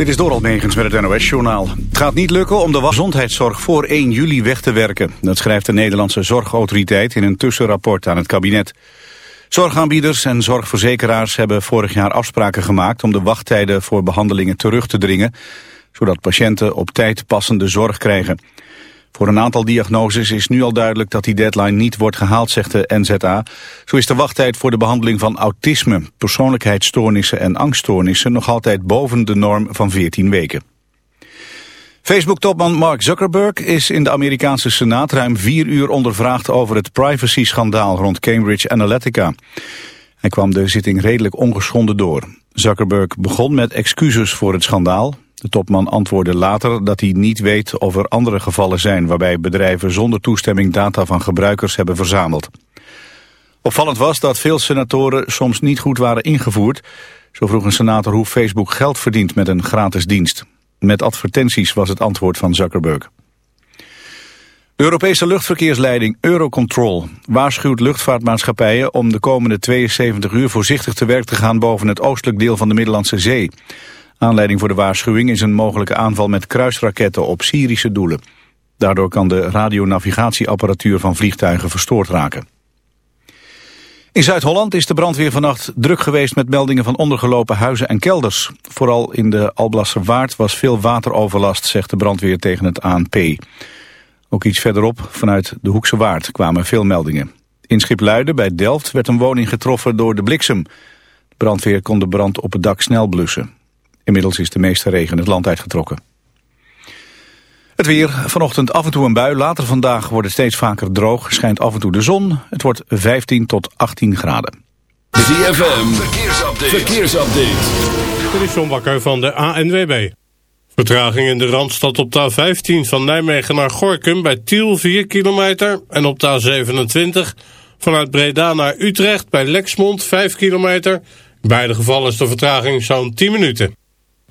Dit is Doral Megens met het NOS-journaal. Het gaat niet lukken om de gezondheidszorg voor 1 juli weg te werken. Dat schrijft de Nederlandse Zorgautoriteit in een tussenrapport aan het kabinet. Zorgaanbieders en zorgverzekeraars hebben vorig jaar afspraken gemaakt... om de wachttijden voor behandelingen terug te dringen... zodat patiënten op tijd passende zorg krijgen. Voor een aantal diagnoses is nu al duidelijk dat die deadline niet wordt gehaald, zegt de NZA. Zo is de wachttijd voor de behandeling van autisme, persoonlijkheidsstoornissen en angststoornissen nog altijd boven de norm van 14 weken. Facebook-topman Mark Zuckerberg is in de Amerikaanse Senaat ruim vier uur ondervraagd over het privacy-schandaal rond Cambridge Analytica. Hij kwam de zitting redelijk ongeschonden door. Zuckerberg begon met excuses voor het schandaal. De topman antwoordde later dat hij niet weet of er andere gevallen zijn... waarbij bedrijven zonder toestemming data van gebruikers hebben verzameld. Opvallend was dat veel senatoren soms niet goed waren ingevoerd. Zo vroeg een senator hoe Facebook geld verdient met een gratis dienst. Met advertenties was het antwoord van Zuckerberg. Europese luchtverkeersleiding Eurocontrol waarschuwt luchtvaartmaatschappijen om de komende 72 uur voorzichtig te werk te gaan boven het oostelijk deel van de Middellandse Zee. Aanleiding voor de waarschuwing is een mogelijke aanval met kruisraketten op Syrische doelen. Daardoor kan de radionavigatieapparatuur van vliegtuigen verstoord raken. In Zuid-Holland is de brandweer vannacht druk geweest met meldingen van ondergelopen huizen en kelders. Vooral in de Alblasserwaard was veel wateroverlast, zegt de brandweer tegen het ANP. Ook iets verderop, vanuit de Hoekse Waard, kwamen veel meldingen. In Schipluiden bij Delft werd een woning getroffen door de bliksem. De brandweer kon de brand op het dak snel blussen. Inmiddels is de meeste regen het land uitgetrokken. Het weer, vanochtend af en toe een bui. Later vandaag wordt het steeds vaker droog. Schijnt af en toe de zon. Het wordt 15 tot 18 graden. ZFM, verkeersupdate. verkeersupdate. Dit is John Bakker van de ANWB. Vertraging in de Randstad op de A15 van Nijmegen naar Gorkum bij Tiel 4 kilometer. En op de A27 vanuit Breda naar Utrecht bij Lexmond 5 kilometer. In beide gevallen is de vertraging zo'n 10 minuten.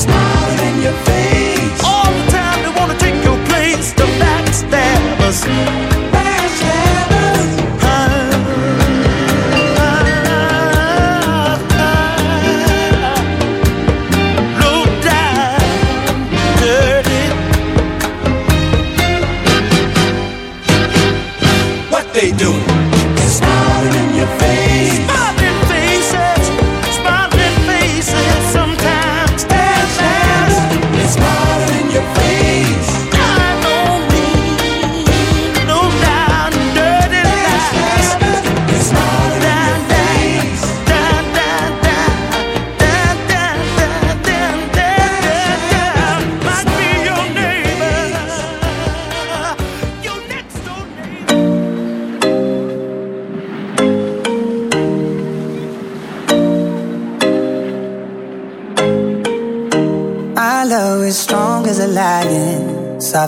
smiling in your face.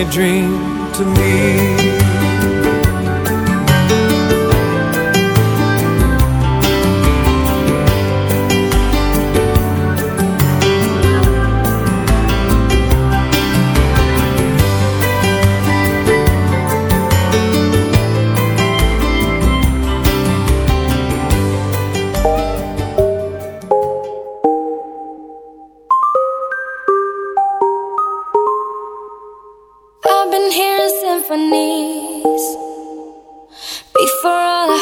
a dream to me.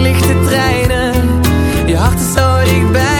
verlichte treinen. Je hart is zo dichtbij.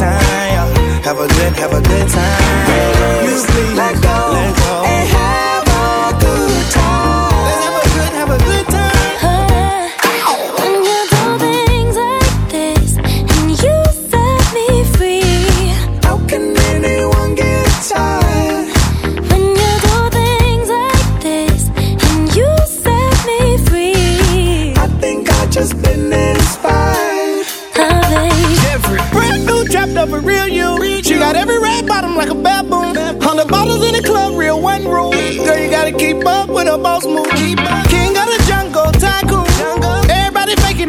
time. Yeah. Have a good, have a good time. You please let go.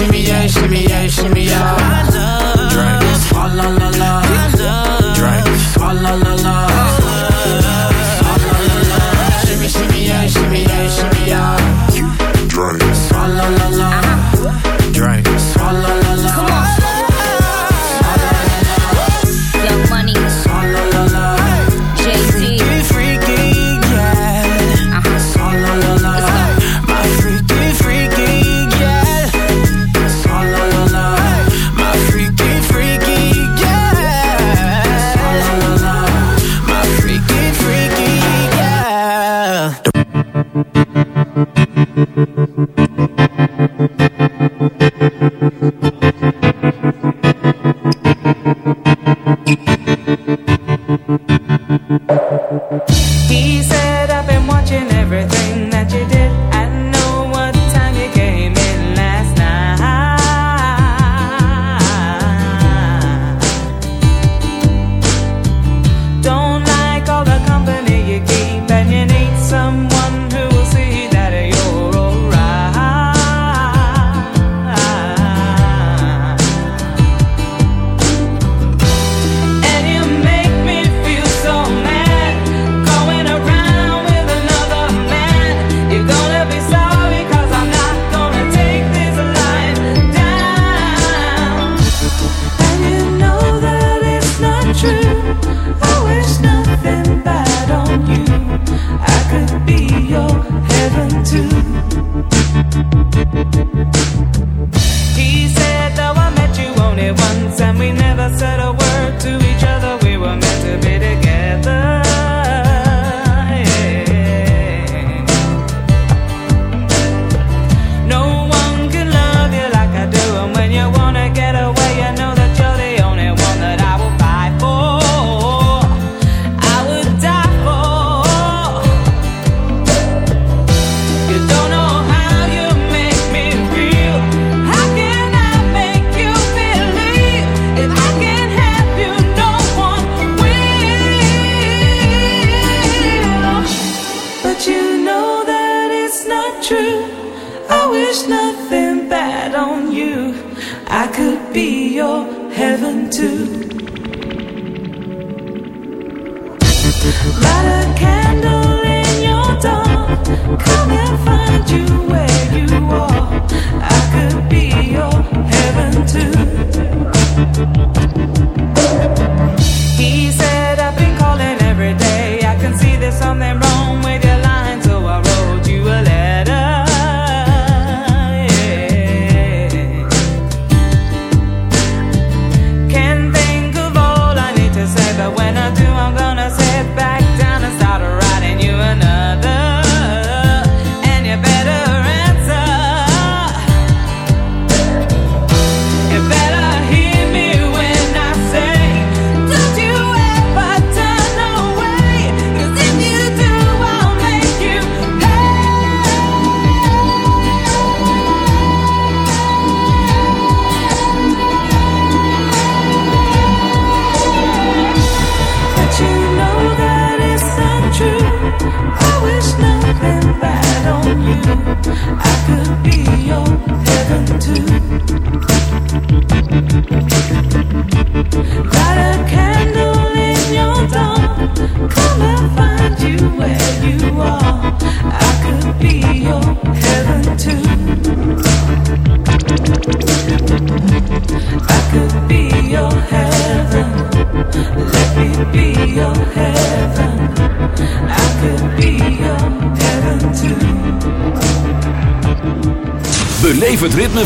Shimmy, yeah, shimmy, yeah, shimmy, yeah. Drink. Swalla la la. Drink. Swalla la la. Swalla la la. Shimmy, shimmy, yeah, shimmy, yeah, shimmy,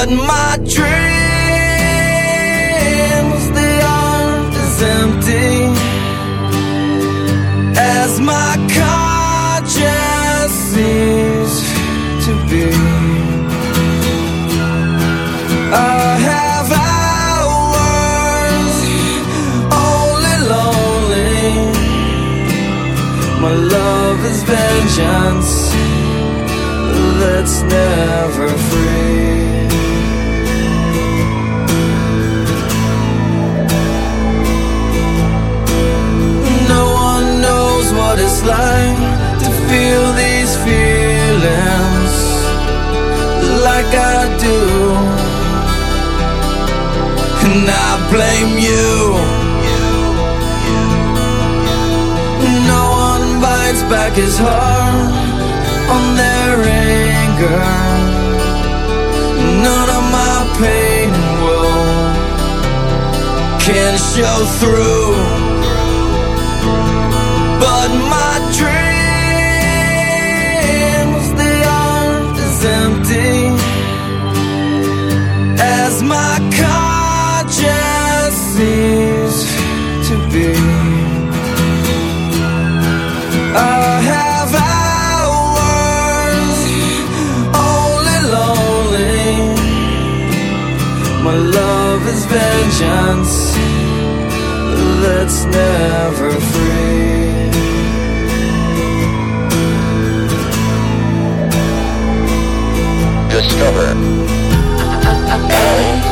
But my dreams, they aren't as empty as my conscience seems to be. I have hours only lonely. My love is vengeance that's never free. It's to feel these feelings like I do. And I blame you. No one bites back his heart on their anger. None of my pain woe can show through. Seems to be. I have hours only lonely. My love is vengeance that's never free. Discover.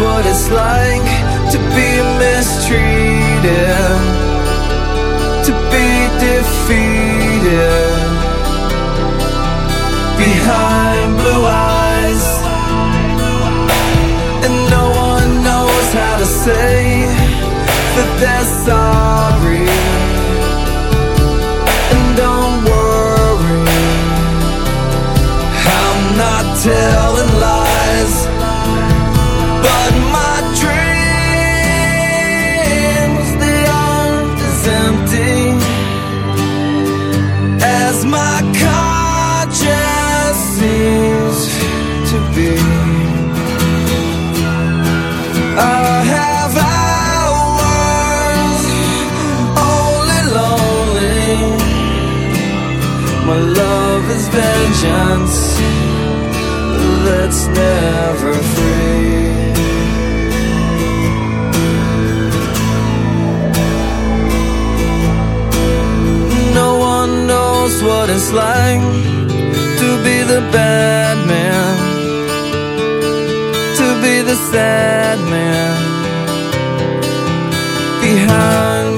what it's like to be a mystery they're sorry. And don't worry, I'm not telling My love is vengeance that's never free. No one knows what it's like to be the bad man, to be the sad man behind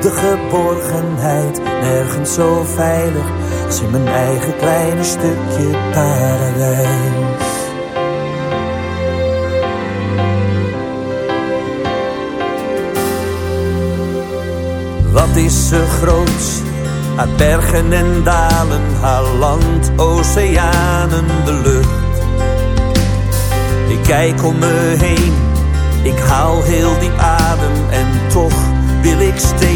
de geborgenheid. Nergens zo veilig als in mijn eigen kleine stukje paradijs. Wat is ze grootst? Aan bergen en dalen, haar land, oceanen, de lucht. Ik kijk om me heen, ik haal heel diep adem en toch wil ik steeds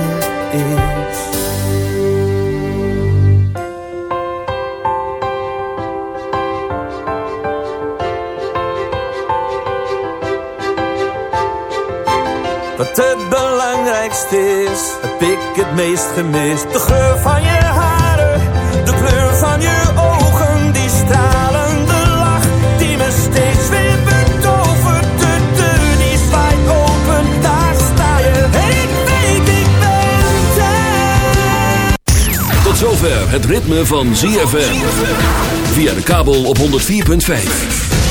belangrijkste is, heb ik het meest gemist. De geur van je haren, de kleur van je ogen, die stralende lach die me steeds weer betovert. De deur die zwaait open, daar sta je. Ik weet, ik ben thuis. Tot zover het ritme van ZFM. Via de kabel op 104.5.